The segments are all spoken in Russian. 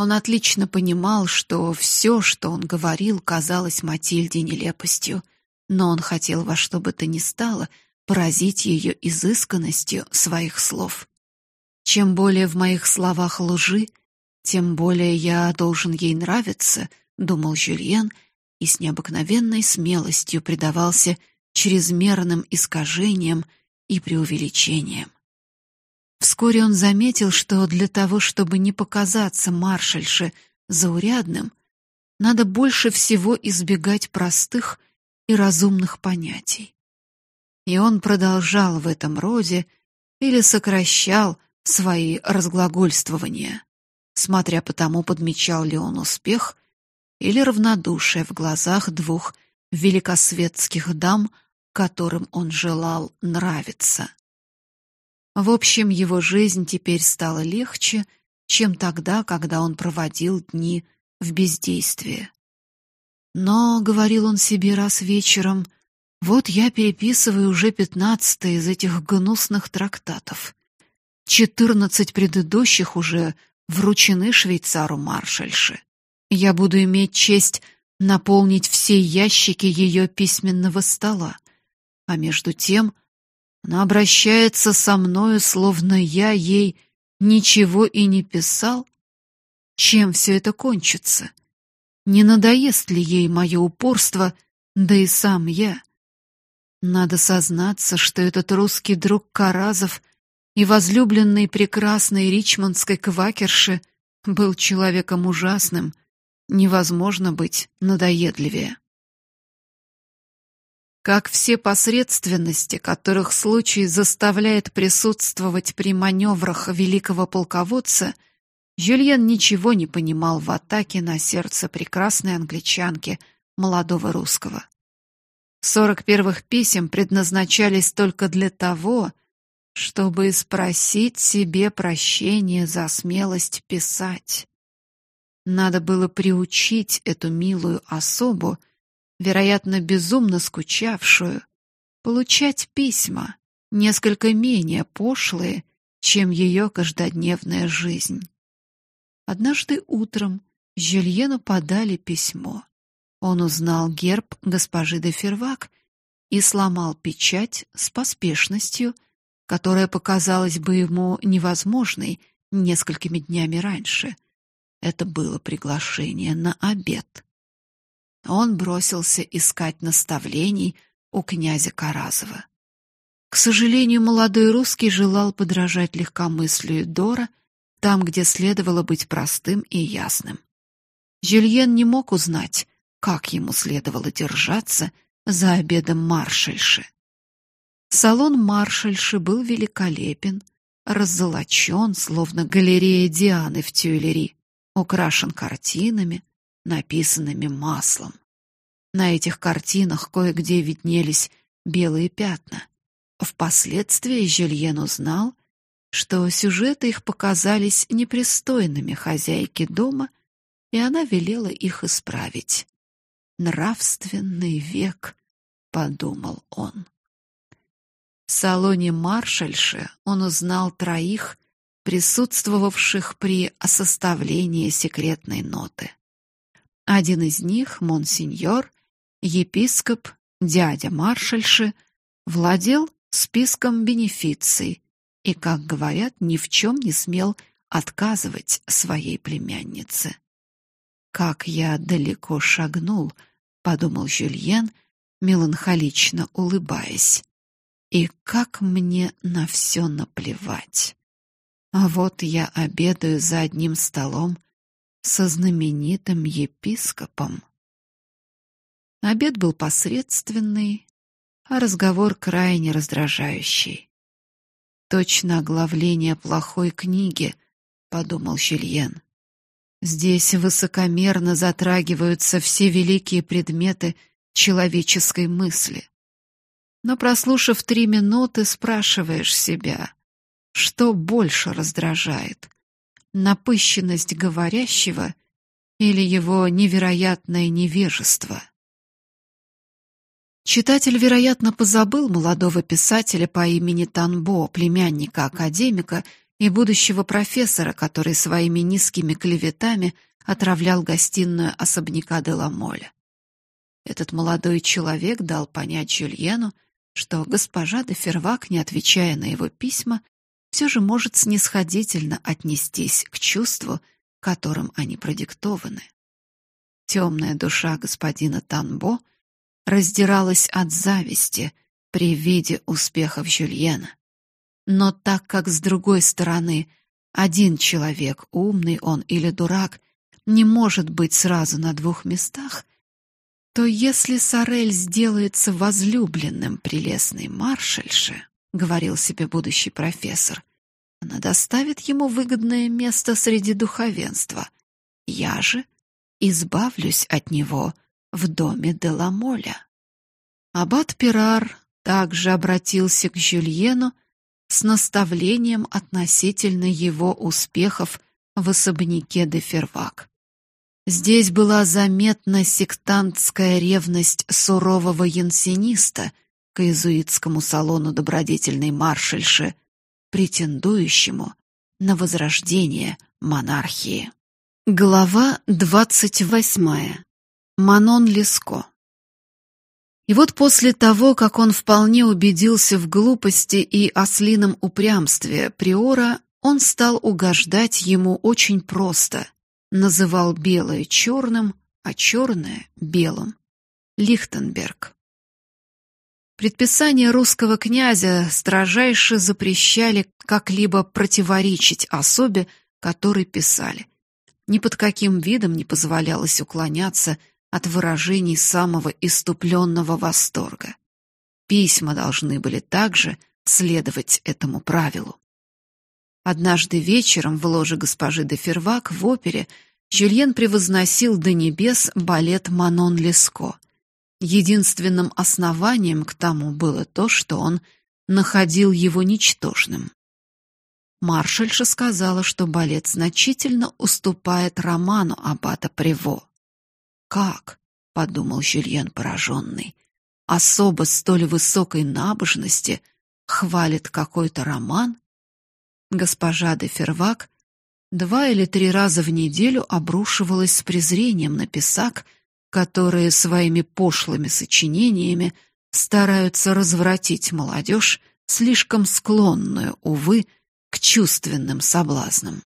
Он отлично понимал, что все, что он говорил, казалось Матильде нелепостью, но он хотел во что бы то ни стало поразить ее изысканностью своих слов. Чем более в моих словах лжи, тем более я должен ей нравиться, думал Жюльен и с необыкновенной смелостью предавался чрезмерным искажениям и преувеличениям. Вскоре он заметил, что для того, чтобы не показаться маршальше заурядным, надо больше всего избегать простых и разумных понятий. И он продолжал в этом роде или сокращал свои разглагольствования, смотря по тому, подмечал ли он успех или равнодушие в глазах двух великосветских дам, которым он желал нравиться. В общем, его жизнь теперь стала легче, чем тогда, когда он проводил дни в бездействии. Но, говорил он себе раз вечером, вот я переписываю уже пятнадцатый из этих гнусных трактатов. Четырнадцать предыдущих уже вручены швейцару маршальше. Я буду иметь честь наполнить все ящики ее письменного стола. А между тем она обращается со мною, словно я ей ничего и не писал. Чем все это кончится? Не надоест ли ей мое упорство, да и сам я? Надо сознаться, что этот русский друг Каразов и возлюбленный прекрасной ричмондской квакерши был человеком ужасным, невозможно быть надоедливее. Как все посредственности, которых случай заставляет присутствовать при маневрах великого полководца, Жюльен ничего не понимал в атаке на сердце прекрасной англичанки, молодого русского. Сорок первых писем предназначались только для того, чтобы спросить себе прощения за смелость писать. Надо было приучить эту милую особу, вероятно, безумно скучавшую, получать письма, несколько менее пошлые, чем ее каждодневная жизнь. Однажды утром Жюльену подали письмо. Он узнал герб госпожи де Фервак и сломал печать с поспешностью, которая показалась бы ему невозможной несколькими днями раньше. Это было приглашение на обед. Он бросился искать наставлений у князя Каразова. К сожалению, молодой русский желал подражать легкомыслию Дора там, где следовало быть простым и ясным. Жюльен не мог узнать, как ему следовало держаться за обедом маршальши. Салон маршальши был великолепен, раззолочен, словно галерея Дианы в Тюильри, украшен картинами, написанными маслом. На этих картинах кое-где виднелись белые пятна. Впоследствии Жюльен узнал, что сюжеты их показались непристойными хозяйке дома, и она велела их исправить. Нравственный век, подумал он. В салоне маршальши он узнал троих, присутствовавших при составлении секретной ноты. Один из них, монсеньор, епископ, дядя маршальши, владел списком бенефиций и, как говорят, ни в чем не смел отказывать своей племяннице. Как я далеко шагнул, подумал Жюльен, меланхолично улыбаясь. И как мне на все наплевать. А вот я обедаю за одним столом со знаменитым епископом. Обед был посредственный, а разговор крайне раздражающий. Точно оглавление плохой книги, подумал Жюльен. Здесь высокомерно затрагиваются все великие предметы человеческой мысли. Но прослушав три минуты, спрашиваешь себя, что больше раздражает: напыщенность говорящего или его невероятное невежество. Читатель, вероятно, позабыл молодого писателя по имени Танбо, племянника академика, и будущего профессора, который своими низкими клеветами отравлял гостиную особняка де Ламоля. Этот молодой человек дал понять Жюльену, что госпожа де Фервак, не отвечая на его письма, все же может снисходительно отнестись к чувству, которым они продиктованы. Темная душа господина Танбо раздиралась от зависти при виде успехов Жюльена. Но так как с другой стороны один человек, умный он или дурак, не может быть сразу на двух местах, то если Сорель сделается возлюбленным прелестной маршальши, говорил себе будущий профессор, она доставит ему выгодное место среди духовенства. Я же избавлюсь от него в доме де Ламоля. Аббат Пирар также обратился к Жюльену с наставлением относительно его успехов в особняке де Фервак. Здесь была заметна сектантская ревность сурового янсениста к иезуитскому салону добродетельной маршальши, претендующему на возрождение монархии. Глава двадцать восьмая. Манон Леско. И вот после того, как он вполне убедился в глупости и ослином упрямстве приора, он стал угождать ему очень просто. Называл белое черным, а черное белым. Лихтенберг. Предписания русского князя строжайше запрещали как-либо противоречить особе, которой писали. Ни под каким видом не позволялось уклоняться от выражений самого иступленного восторга. Письма должны были также следовать этому правилу. Однажды вечером в ложе госпожи де Фервак в опере Жюльен превозносил до небес балет Манон Леско. Единственным основанием к тому было то, что он находил его ничтожным. Маршальша сказала, что балет значительно уступает роману аббата Прево. Как, подумал Жюльен пораженный, особо столь высокой набожности хвалит какой-то роман? Госпожа де Фервак два или три раза в неделю обрушивалась с презрением на писак, которые своими пошлыми сочинениями стараются развратить молодежь, слишком склонную, увы, к чувственным соблазнам.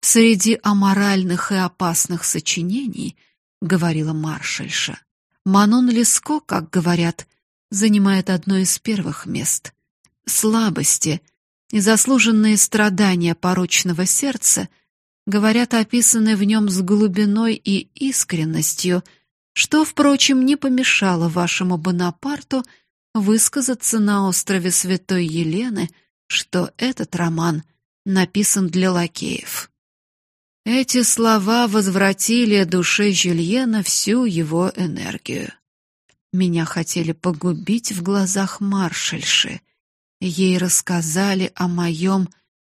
Среди аморальных и опасных сочинений, говорила маршальша, Манон Леско, как говорят, занимает одно из первых мест. Слабости и заслуженные страдания порочного сердца говорят описаны в нем с глубиной и искренностью, что, впрочем, не помешало вашему Бонапарту высказаться на острове Святой Елены, что этот роман написан для лакеев. Эти слова возвратили душе Жюльена всю его энергию. Меня хотели погубить в глазах маршальши. Ей рассказали о моем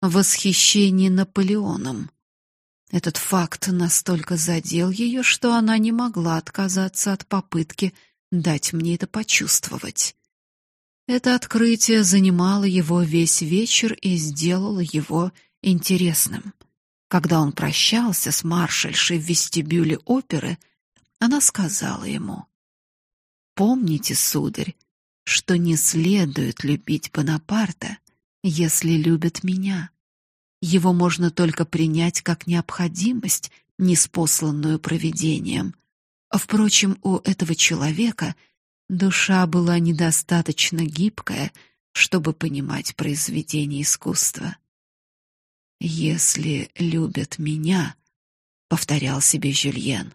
восхищении Наполеоном. Этот факт настолько задел ее, что она не могла отказаться от попытки дать мне это почувствовать. Это открытие занимало его весь вечер и сделало его интересным. Когда он прощался с маршальшей в вестибюле оперы, она сказала ему: "Помните, сударь, что не следует любить Бонапарта, если любят меня. Его можно только принять как необходимость, неспосланную провидением. Впрочем, у этого человека душа была недостаточно гибкая, чтобы понимать произведение искусства. Если любят меня, повторял себе Жюльен.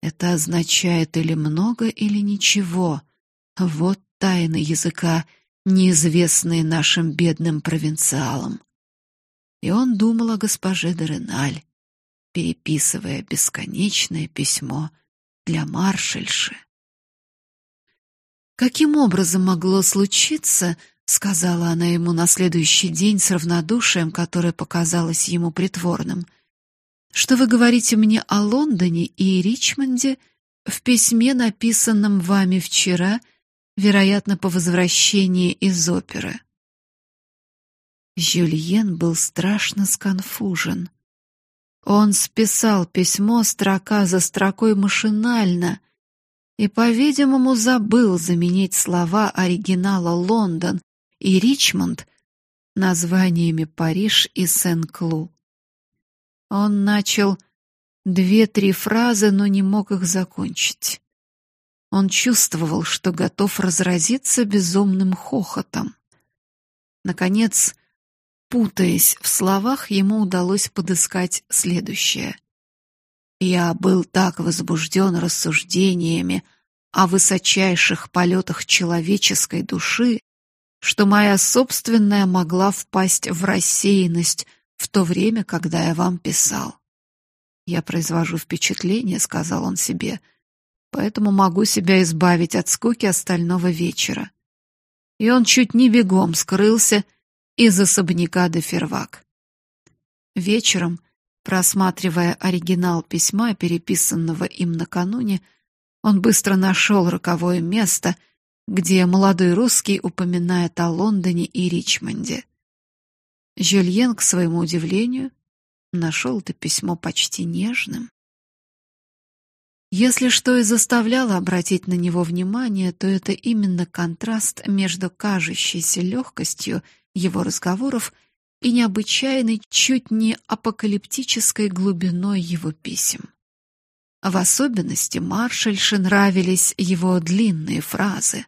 Это означает или много, или ничего. Вот тайны языка, неизвестные нашим бедным провинциалам. И он думал о госпоже де Реналь, переписывая бесконечное письмо для маршальши. Каким образом могло случиться, сказала она ему на следующий день с равнодушием, которое показалось ему притворным. Что вы говорите мне о Лондоне и Ричмонде в письме, написанном вами вчера, вероятно, по возвращении из оперы? Жюльен был страшно сконфужен. Он списал письмо строка за строкой машинально и, по-видимому, забыл заменить слова оригинала Лондон и Ричмонд названиями Париж и Сен-Клу. Он начал две-три фразы, но не мог их закончить. Он чувствовал, что готов разразиться безумным хохотом. Наконец, путаясь в словах, ему удалось подыскать следующее. Я был так возбужден рассуждениями о высочайших полетах человеческой души, что моя собственная могла впасть в рассеянность в то время, когда я вам писал. Я произвожу впечатление, сказал он себе, поэтому могу себя избавить от скуки остального вечера. И он чуть не бегом скрылся из особняка де Фервак. Вечером, просматривая оригинал письма, переписанного им накануне, он быстро нашел роковое место, где молодой русский упоминает о Лондоне и Ричмонде. Жюльен, к своему удивлению, нашел это письмо почти нежным. Если что и заставляло обратить на него внимание, то это именно контраст между кажущейся легкостью его разговоров и необычайной, чуть не апокалиптической глубиной его писем. В особенности маршальше нравились его длинные фразы.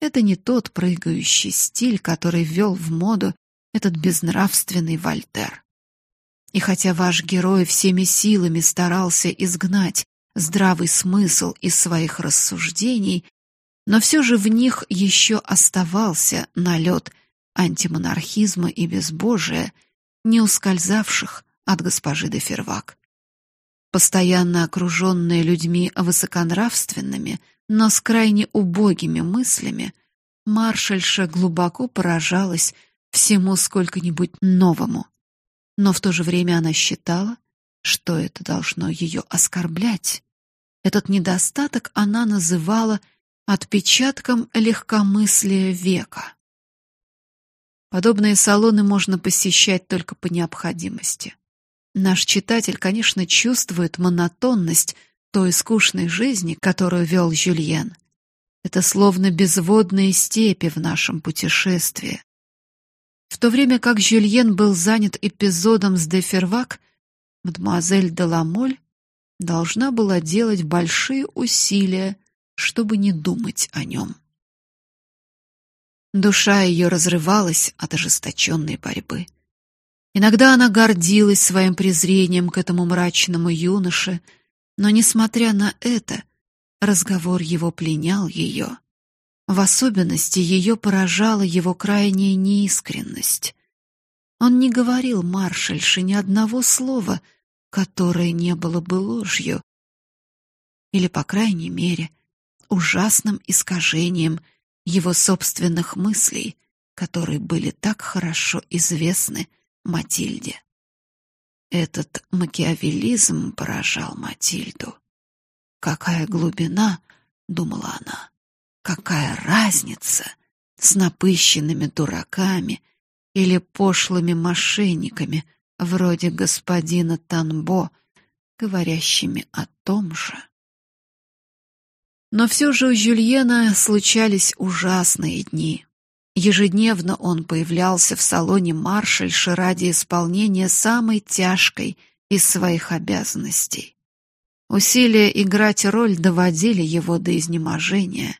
Это не тот прыгающий стиль, который ввел в моду этот безнравственный Вольтер. И хотя ваш герой всеми силами старался изгнать здравый смысл из своих рассуждений, но все же в них еще оставался налет антимонархизма и безбожия, не ускользавших от госпожи де Фервак. Постоянно окруженная людьми высоконравственными, но с крайне убогими мыслями, маршальша глубоко поражалась всему сколько-нибудь новому. Но в то же время она считала, что это должно ее оскорблять. Этот недостаток она называла отпечатком легкомыслия века. Подобные салоны можно посещать только по необходимости. Наш читатель, конечно, чувствует монотонность той скучной жизни, которую вел Жюльен. Это словно безводные степи в нашем путешествии. В то время как Жюльен был занят эпизодом с Дефервак, мадемуазель де Ламоль должна была делать большие усилия, чтобы не думать о нем. Душа ее разрывалась от ожесточенной борьбы. Иногда она гордилась своим презрением к этому мрачному юноше, но несмотря на это, разговор его пленял ее. В особенности ее поражала его крайняя неискренность. Он не говорил маршальше ни одного слова, которое не было бы ложью, или, по крайней мере, ужасным искажением его собственных мыслей, которые были так хорошо известны Матильде. Этот макиавеллизм поражал Матильду. Какая глубина, думала она. Какая разница с напыщенными дураками или пошлыми мошенниками вроде господина Танбо, говорящими о том же? Но все же у Жюльена случались ужасные дни. Ежедневно он появлялся в салоне маршальши ради исполнения самой тяжкой из своих обязанностей. Усилия играть роль доводили его до изнеможения.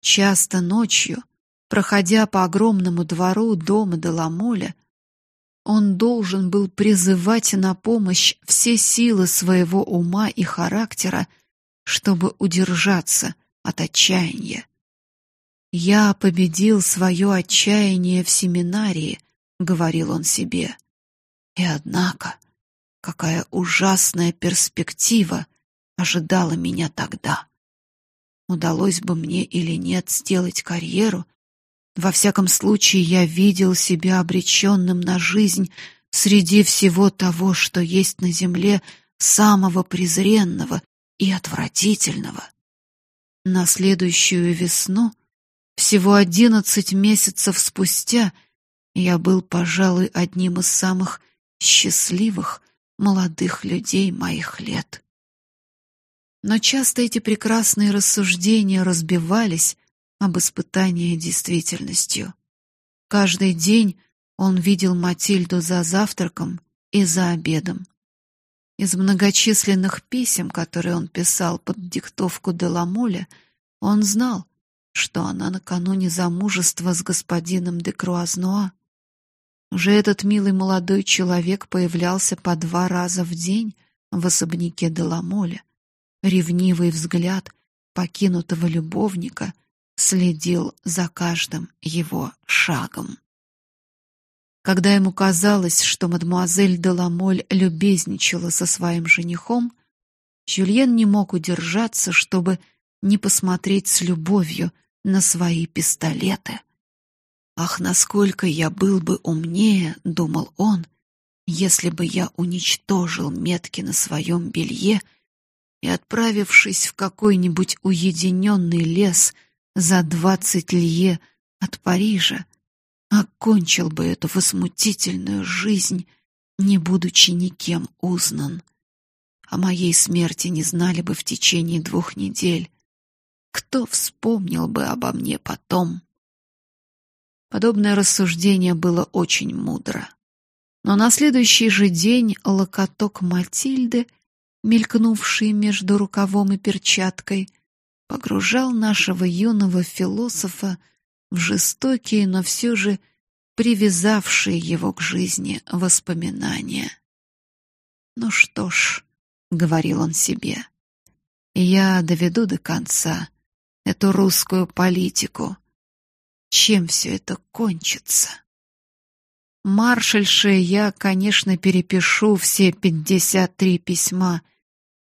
Часто ночью, проходя по огромному двору дома Деламоля, он должен был призывать на помощь все силы своего ума и характера, чтобы удержаться от отчаяния. Я победил свое отчаяние в семинарии, говорил он себе. И однако, какая ужасная перспектива ожидала меня тогда удалось бы мне или нет сделать карьеру, во всяком случае я видел себя обреченным на жизнь среди всего того, что есть на земле самого презренного и отвратительного. На следующую весну, всего одиннадцать месяцев спустя, я был, пожалуй, одним из самых счастливых молодых людей моих лет. Но часто эти прекрасные рассуждения разбивались об испытании действительностью. Каждый день он видел Матильду за завтраком и за обедом. Из многочисленных писем, которые он писал под диктовку Деламоля, он знал, что она накануне замужества с господином де Круазнуа. Уже этот милый молодой человек появлялся по два раза в день в особняке Деламоля Ревнивый взгляд покинутого любовника следил за каждым его шагом. Когда ему казалось, что мадемуазель де Ламоль любезничала со своим женихом, Жюльен не мог удержаться, чтобы не посмотреть с любовью на свои пистолеты. Ах, насколько я был бы умнее, думал он, если бы я уничтожил метки на своем белье и, отправившись в какой-нибудь уединенный лес за двадцать лье от Парижа, окончил бы эту возмутительную жизнь, не будучи никем узнан. О моей смерти не знали бы в течение двух недель. Кто вспомнил бы обо мне потом? Подобное рассуждение было очень мудро. Но на следующий же день локоток Матильды — мелькнувший между рукавом и перчаткой, погружал нашего юного философа в жестокие, но все же привязавшие его к жизни воспоминания. Ну что ж, говорил он себе. Я доведу до конца эту русскую политику. Чем все это кончится? Маршальше я, конечно, перепишу все пятьдесят три письма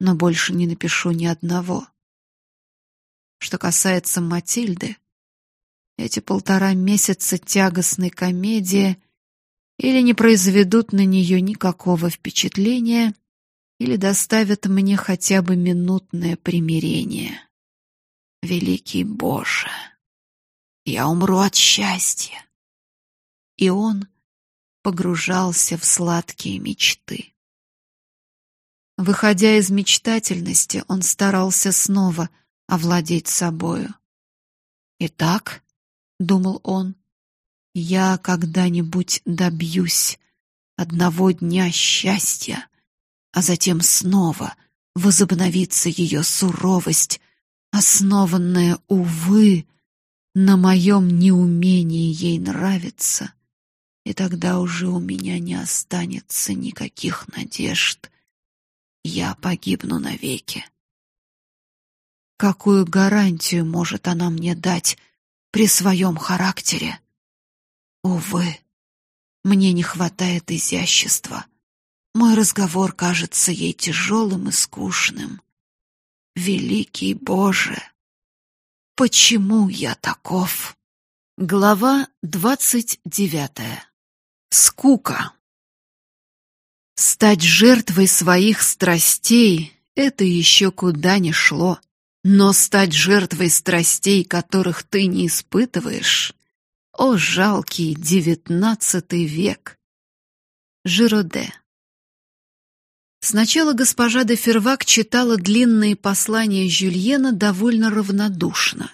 но больше не напишу ни одного. Что касается Матильды, эти полтора месяца тягостной комедии или не произведут на нее никакого впечатления, или доставят мне хотя бы минутное примирение. Великий Боже, я умру от счастья. И он погружался в сладкие мечты. Выходя из мечтательности, он старался снова овладеть собою. Итак, думал он, я когда-нибудь добьюсь одного дня счастья, а затем снова возобновится ее суровость, основанная увы на моем неумении ей нравиться, и тогда уже у меня не останется никаких надежд я погибну навеки. Какую гарантию может она мне дать при своем характере? Увы, мне не хватает изящества. Мой разговор кажется ей тяжелым и скучным. Великий Боже, почему я таков? Глава двадцать девятая. Скука. Стать жертвой своих страстей — это еще куда ни шло. Но стать жертвой страстей, которых ты не испытываешь... О, жалкий девятнадцатый век! Жироде Сначала госпожа де Фервак читала длинные послания Жюльена довольно равнодушно.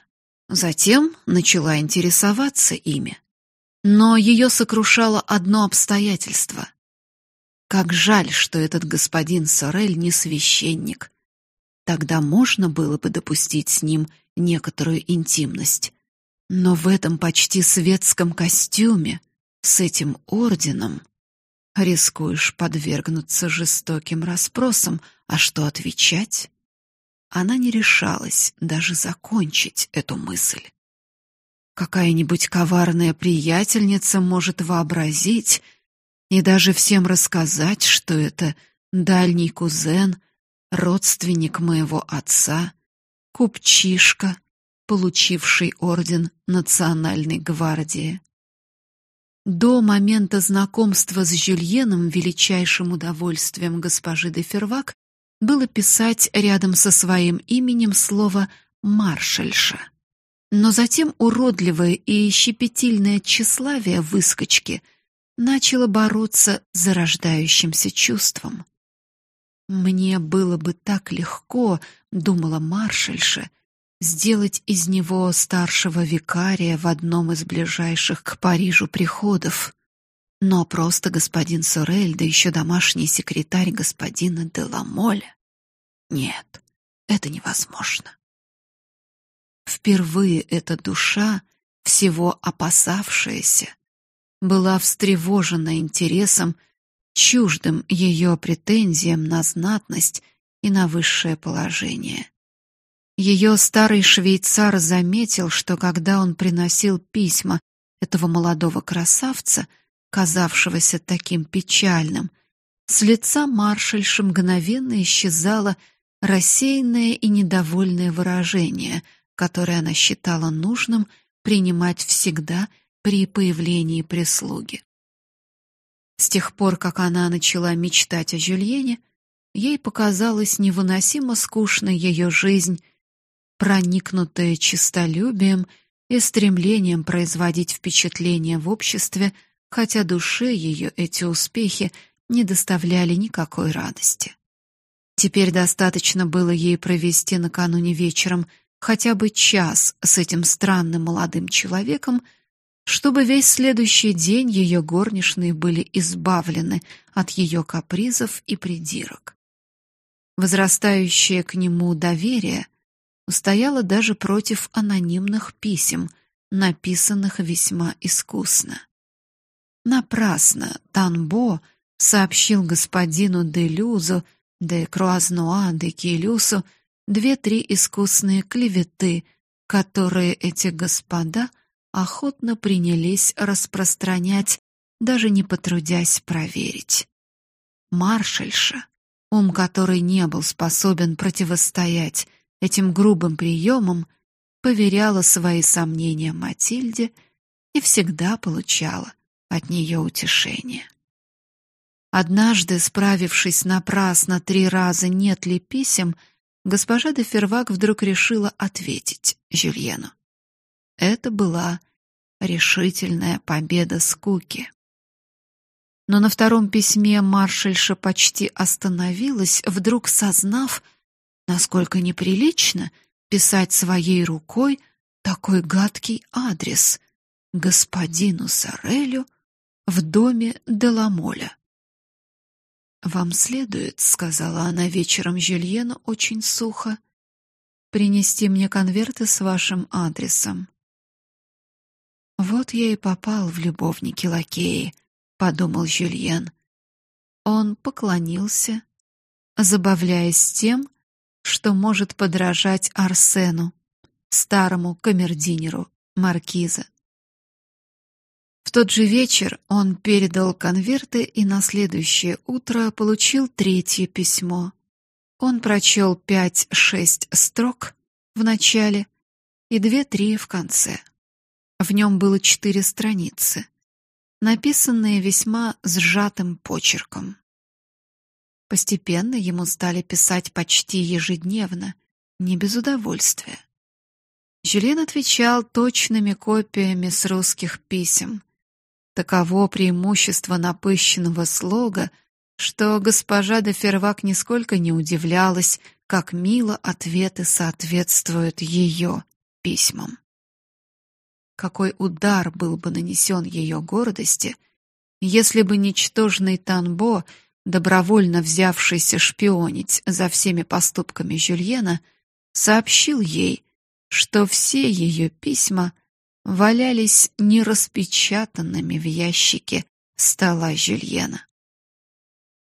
Затем начала интересоваться ими. Но ее сокрушало одно обстоятельство. Как жаль, что этот господин Сорель не священник. Тогда можно было бы допустить с ним некоторую интимность. Но в этом почти светском костюме, с этим орденом, рискуешь подвергнуться жестоким расспросам, а что отвечать? Она не решалась даже закончить эту мысль. Какая-нибудь коварная приятельница может вообразить, и даже всем рассказать, что это дальний кузен, родственник моего отца, купчишка, получивший орден Национальной гвардии. До момента знакомства с Жюльеном величайшим удовольствием госпожи де Фервак было писать рядом со своим именем слово маршальша. Но затем уродливое и щепетильное тщеславие выскочки начало бороться с зарождающимся чувством. Мне было бы так легко, думала маршальша, сделать из него старшего викария в одном из ближайших к Парижу приходов. Но просто господин Сорель, да еще домашний секретарь господина де Ламоля. Нет, это невозможно. Впервые эта душа, всего опасавшаяся, была встревожена интересом, чуждым ее претензиям на знатность и на высшее положение. Ее старый швейцар заметил, что когда он приносил письма этого молодого красавца, казавшегося таким печальным, с лица маршальши мгновенно исчезало рассеянное и недовольное выражение, которое она считала нужным принимать всегда при появлении прислуги. С тех пор, как она начала мечтать о Жюльене, ей показалась невыносимо скучной ее жизнь, проникнутая честолюбием и стремлением производить впечатление в обществе, хотя душе ее эти успехи не доставляли никакой радости. Теперь достаточно было ей провести накануне вечером хотя бы час с этим странным молодым человеком, чтобы весь следующий день ее горничные были избавлены от ее капризов и придирок. Возрастающее к нему доверие устояло даже против анонимных писем, написанных весьма искусно. Напрасно Танбо сообщил господину де Люзо, де Круазнуа, де Килюсу две-три искусные клеветы, которые эти господа — охотно принялись распространять, даже не потрудясь проверить. Маршальша, ум которой не был способен противостоять этим грубым приемам, поверяла свои сомнения Матильде и всегда получала от нее утешение. Однажды, справившись напрасно три раза нет ли писем, госпожа де Фервак вдруг решила ответить Жюльену. Это была решительная победа скуки. Но на втором письме маршальша почти остановилась, вдруг сознав, насколько неприлично писать своей рукой такой гадкий адрес господину Сорелю в доме Деламоля. Вам следует, сказала она вечером Жюльену очень сухо, принести мне конверты с вашим адресом. Вот я и попал в любовники лакеи, подумал Жюльен. Он поклонился, забавляясь тем, что может подражать Арсену, старому камердинеру маркиза. В тот же вечер он передал конверты и на следующее утро получил третье письмо. Он прочел пять-шесть строк в начале и две-три в конце. В нем было четыре страницы, написанные весьма сжатым почерком. Постепенно ему стали писать почти ежедневно, не без удовольствия. Жюлен отвечал точными копиями с русских писем. Таково преимущество напыщенного слога, что госпожа де Фервак нисколько не удивлялась, как мило ответы соответствуют ее письмам какой удар был бы нанесен ее гордости, если бы ничтожный Танбо, добровольно взявшийся шпионить за всеми поступками Жюльена, сообщил ей, что все ее письма валялись нераспечатанными в ящике стола Жюльена.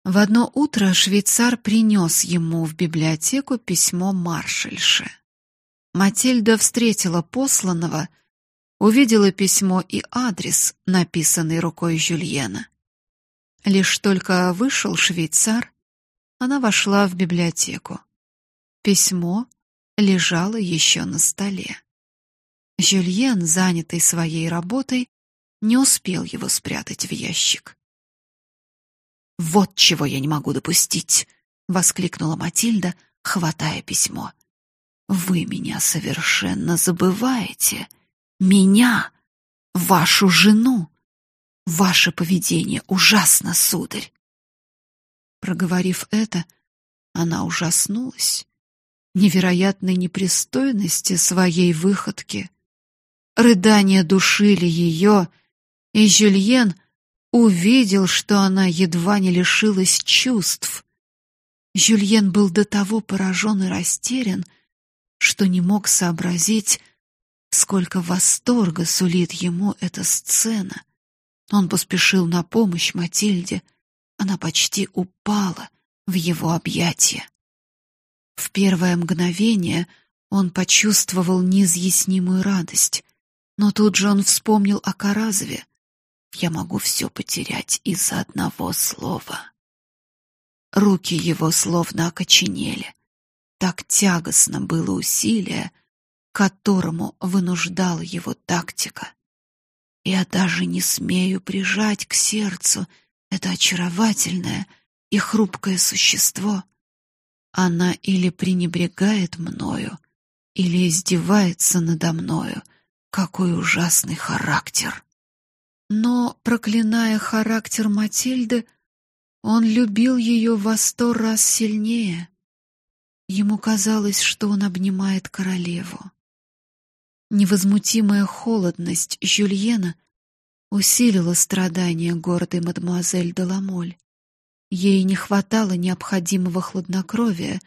В одно утро швейцар принес ему в библиотеку письмо маршальши. Матильда встретила посланного — увидела письмо и адрес, написанный рукой Жюльена. Лишь только вышел швейцар, она вошла в библиотеку. Письмо лежало еще на столе. Жюльен, занятый своей работой, не успел его спрятать в ящик. Вот чего я не могу допустить, воскликнула Матильда, хватая письмо. Вы меня совершенно забываете. Меня, вашу жену. Ваше поведение ужасно, сударь. Проговорив это, она ужаснулась невероятной непристойности своей выходки. Рыдания душили ее, и Жюльен увидел, что она едва не лишилась чувств. Жюльен был до того поражен и растерян, что не мог сообразить, сколько восторга сулит ему эта сцена. Он поспешил на помощь Матильде. Она почти упала в его объятия. В первое мгновение он почувствовал неизъяснимую радость, но тут же он вспомнил о Каразове. Я могу все потерять из-за одного слова. Руки его словно окоченели. Так тягостно было усилие, которому вынуждала его тактика. Я даже не смею прижать к сердцу это очаровательное и хрупкое существо. Она или пренебрегает мною, или издевается надо мною. Какой ужасный характер. Но, проклиная характер Матильды, он любил ее во сто раз сильнее. Ему казалось, что он обнимает королеву. Невозмутимая холодность Жюльена усилила страдания гордой мадемуазель де Ламоль. Ей не хватало необходимого хладнокровия,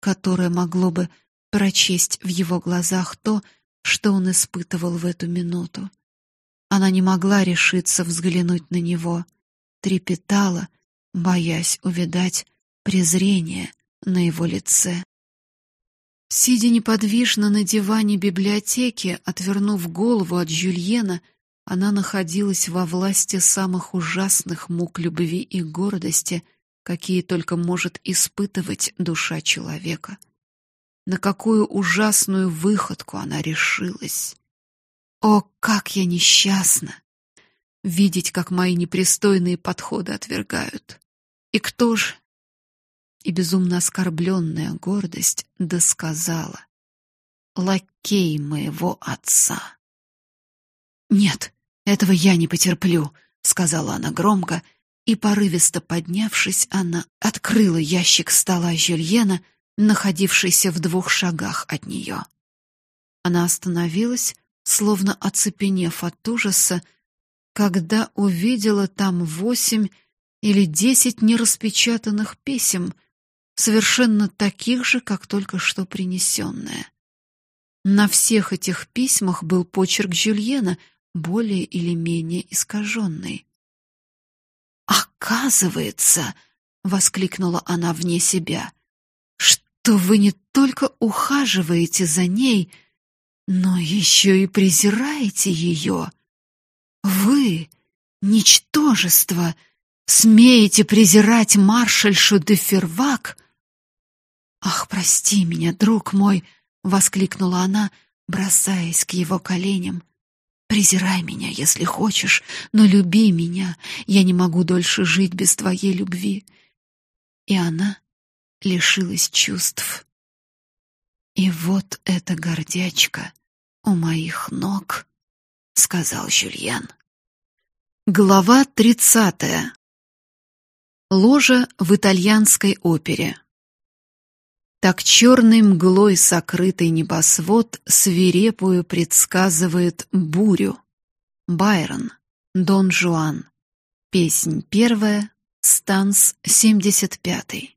которое могло бы прочесть в его глазах то, что он испытывал в эту минуту. Она не могла решиться взглянуть на него, трепетала, боясь увидать презрение на его лице. Сидя неподвижно на диване библиотеки, отвернув голову от Жюльена, она находилась во власти самых ужасных мук любви и гордости, какие только может испытывать душа человека. На какую ужасную выходку она решилась. О, как я несчастна видеть, как мои непристойные подходы отвергают. И кто же? И безумно оскорбленная гордость досказала: лакей моего отца. Нет, этого я не потерплю, сказала она громко, и порывисто поднявшись, она открыла ящик стола Жюльена, находившийся в двух шагах от нее. Она остановилась, словно оцепенев от ужаса, когда увидела там восемь или десять нераспечатанных писем, совершенно таких же, как только что принесенное. На всех этих письмах был почерк Жюльена — более или менее искаженный. «Оказывается!» — воскликнула она вне себя. «Что вы не только ухаживаете за ней, но еще и презираете ее. Вы, ничтожество, смеете презирать маршальшу де Фервак?» «Ах, прости меня, друг мой!» — воскликнула она, бросаясь к его коленям. Презирай меня, если хочешь, но люби меня. Я не могу дольше жить без твоей любви. И она лишилась чувств. И вот эта гордячка у моих ног, сказал Жюльен. Глава тридцатая. Ложа в итальянской опере. Так черной мглой сокрытый небосвод свирепую предсказывает бурю. Байрон, Дон Жуан. Песнь первая, семьдесят пятый.